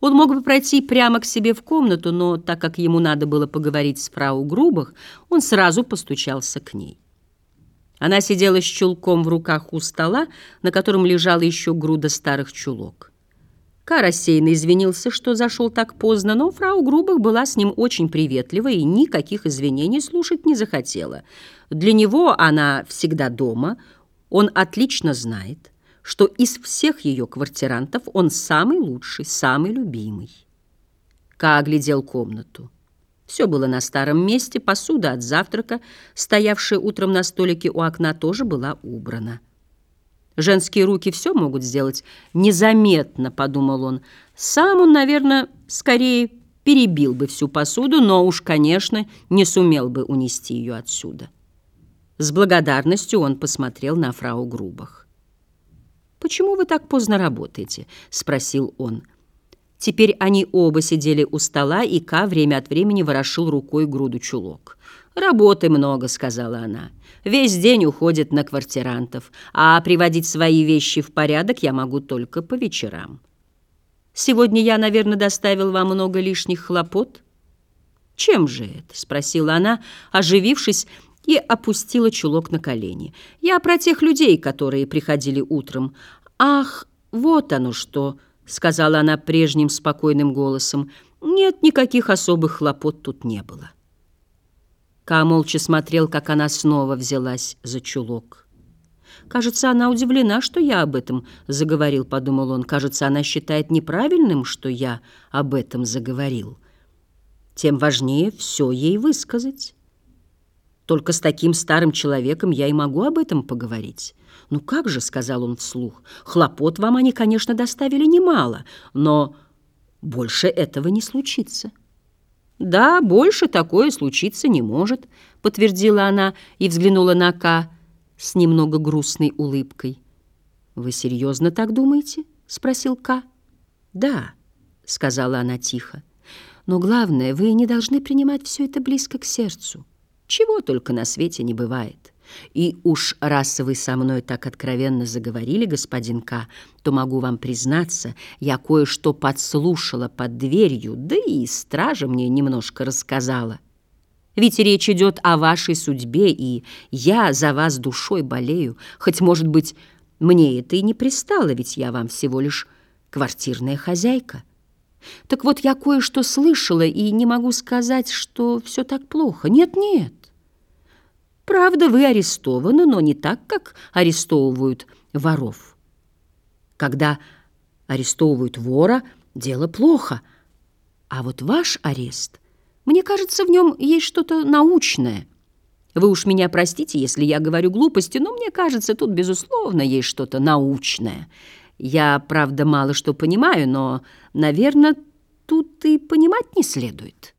Он мог бы пройти прямо к себе в комнату, но так как ему надо было поговорить с фрау Грубах, он сразу постучался к ней. Она сидела с чулком в руках у стола, на котором лежала еще груда старых чулок. Ка рассеянно извинился, что зашел так поздно, но фрау Грубах была с ним очень приветлива и никаких извинений слушать не захотела. Для него она всегда дома, он отлично знает, что из всех ее квартирантов он самый лучший, самый любимый. Ка оглядел комнату. Все было на старом месте, посуда от завтрака, стоявшая утром на столике у окна, тоже была убрана. Женские руки все могут сделать незаметно, подумал он. Сам он, наверное, скорее перебил бы всю посуду, но уж, конечно, не сумел бы унести ее отсюда. С благодарностью он посмотрел на фрау Грубах. «Почему вы так поздно работаете?» — спросил он. Теперь они оба сидели у стола, и Ка время от времени ворошил рукой груду чулок. «Работы много», — сказала она. «Весь день уходит на квартирантов, а приводить свои вещи в порядок я могу только по вечерам. Сегодня я, наверное, доставил вам много лишних хлопот». «Чем же это?» — спросила она, оживившись, и опустила чулок на колени. «Я про тех людей, которые приходили утром. Ах, вот оно что!» — сказала она прежним спокойным голосом. «Нет, никаких особых хлопот тут не было». Ка молча смотрел, как она снова взялась за чулок. «Кажется, она удивлена, что я об этом заговорил», — подумал он. «Кажется, она считает неправильным, что я об этом заговорил. Тем важнее все ей высказать. Только с таким старым человеком я и могу об этом поговорить». «Ну как же», — сказал он вслух, — «хлопот вам они, конечно, доставили немало, но больше этого не случится». «Да, больше такое случиться не может», — подтвердила она и взглянула на Ка с немного грустной улыбкой. «Вы серьезно так думаете?» — спросил Ка. «Да», — сказала она тихо. «Но главное, вы не должны принимать все это близко к сердцу. Чего только на свете не бывает». И уж раз вы со мной так откровенно заговорили, господин К., то могу вам признаться, я кое-что подслушала под дверью, да и стража мне немножко рассказала. Ведь речь идет о вашей судьбе, и я за вас душой болею, хоть, может быть, мне это и не пристало, ведь я вам всего лишь квартирная хозяйка. Так вот, я кое-что слышала, и не могу сказать, что все так плохо. Нет-нет. Правда, вы арестованы, но не так, как арестовывают воров. Когда арестовывают вора, дело плохо. А вот ваш арест, мне кажется, в нем есть что-то научное. Вы уж меня простите, если я говорю глупости, но мне кажется, тут, безусловно, есть что-то научное. Я, правда, мало что понимаю, но, наверное, тут и понимать не следует».